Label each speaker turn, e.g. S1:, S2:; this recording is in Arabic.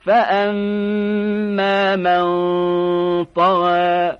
S1: فأما من طغى